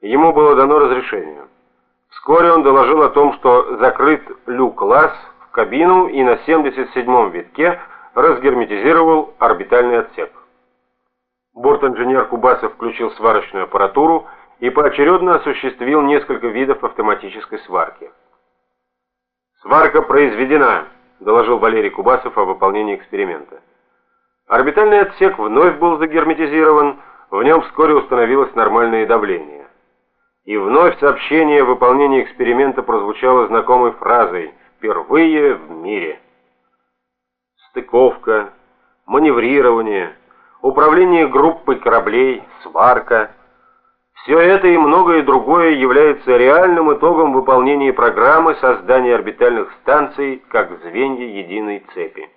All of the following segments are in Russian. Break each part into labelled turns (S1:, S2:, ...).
S1: Ему было дано разрешение. Вскоре он доложил о том, что закрыт люк-лаз в кабину и на 77-м витке разгерметизировал орбитальный отсек. Борт-инженер Кубасов включил сварочную аппаратуру и поочередно осуществил несколько видов автоматической сварки. «Сварка произведена», — доложил Валерий Кубасов о выполнении эксперимента. Орбитальный отсек вновь был загерметизирован, в нем вскоре установилось нормальное давление. И вновь сообщение о выполнении эксперимента прозвучало знакомой фразой «Впервые в мире». Стыковка, маневрирование, управление группой кораблей, сварка – все это и многое другое является реальным итогом выполнения программы создания орбитальных станций как звенья единой цепи.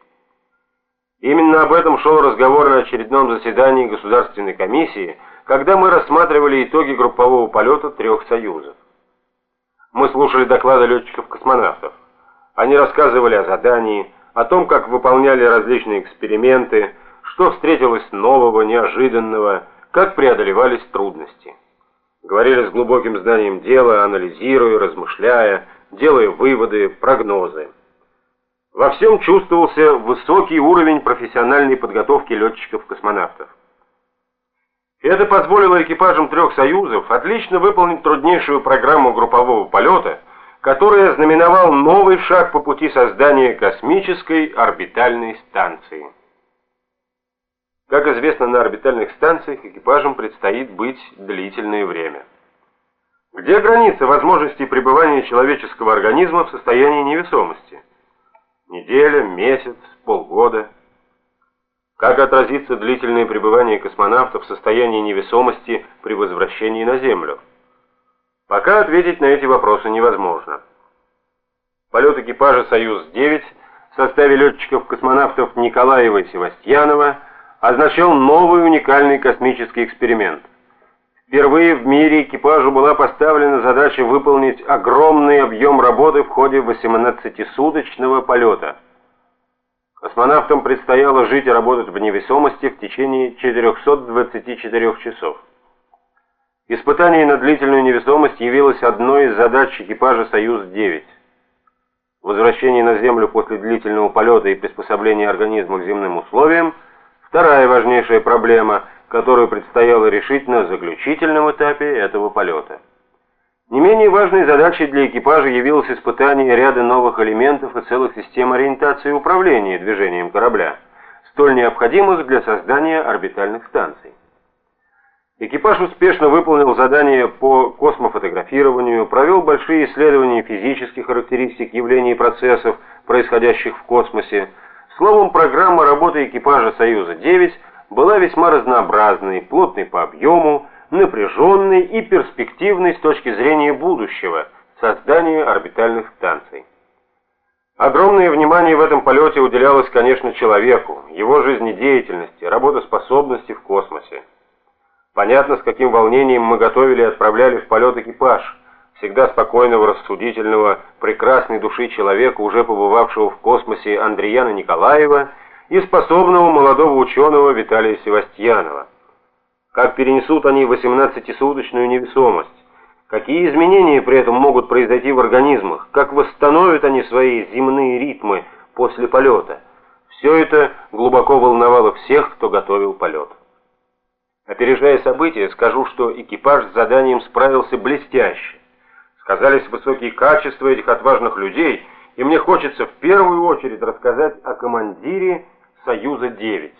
S1: Именно об этом шел разговор на очередном заседании Государственной комиссии, когда мы рассматривали итоги группового полета трех союзов. Мы слушали доклады летчиков-космонавтов. Они рассказывали о задании, о том, как выполняли различные эксперименты, что встретилось нового, неожиданного, как преодолевались трудности. Говорили с глубоким знанием дела, анализируя, размышляя, делая выводы, прогнозы. Во всем чувствовался высокий уровень профессиональной подготовки летчиков-космонавтов. Это позволило экипажам трех союзов отлично выполнить труднейшую программу группового полета, которая знаменовал новый шаг по пути создания космической орбитальной станции. Как известно, на орбитальных станциях экипажам предстоит быть длительное время. Где граница возможности пребывания человеческого организма в состоянии невесомости? Неделя, месяц, полгода. Как отразится длительное пребывание космонавта в состоянии невесомости при возвращении на Землю? Пока ответить на эти вопросы невозможно. Полет экипажа «Союз-9» в составе летчиков-космонавтов Николаева и Севастьянова – означал новый уникальный космический эксперимент. Впервые в мире экипажу была поставлена задача выполнить огромный объем работы в ходе 18-суточного полета. Космонавтам предстояло жить и работать в невесомости в течение 424 часов. Испытание на длительную невесомость явилось одной из задач экипажа «Союз-9». Возвращение на Землю после длительного полета и приспособление организма к земным условиям – Вторая важнейшая проблема, которую предстояло решить на заключительном этапе этого полета. Не менее важной задачей для экипажа явилось испытание ряда новых элементов и целых систем ориентации и управления движением корабля, столь необходимых для создания орбитальных станций. Экипаж успешно выполнил задание по космофотографированию, провел большие исследования физических характеристик явлений и процессов, происходящих в космосе, Словом, программа работы экипажа «Союза-9» была весьма разнообразной, плотной по объему, напряженной и перспективной с точки зрения будущего создания орбитальных станций. Огромное внимание в этом полете уделялось, конечно, человеку, его жизнедеятельности, работоспособности в космосе. Понятно, с каким волнением мы готовили и отправляли в полет экипаж – всегда спокойного, рассудительного, прекрасной души человека, уже побывавшего в космосе Андреяна Николаева и способного молодого ученого Виталия Севастьянова. Как перенесут они 18-суточную невесомость? Какие изменения при этом могут произойти в организмах? Как восстановят они свои земные ритмы после полета? Все это глубоко волновало всех, кто готовил полет. Опережая события, скажу, что экипаж с заданием справился блестяще сказались высокие качества этих отважных людей, и мне хочется в первую очередь рассказать о командире Союза-9.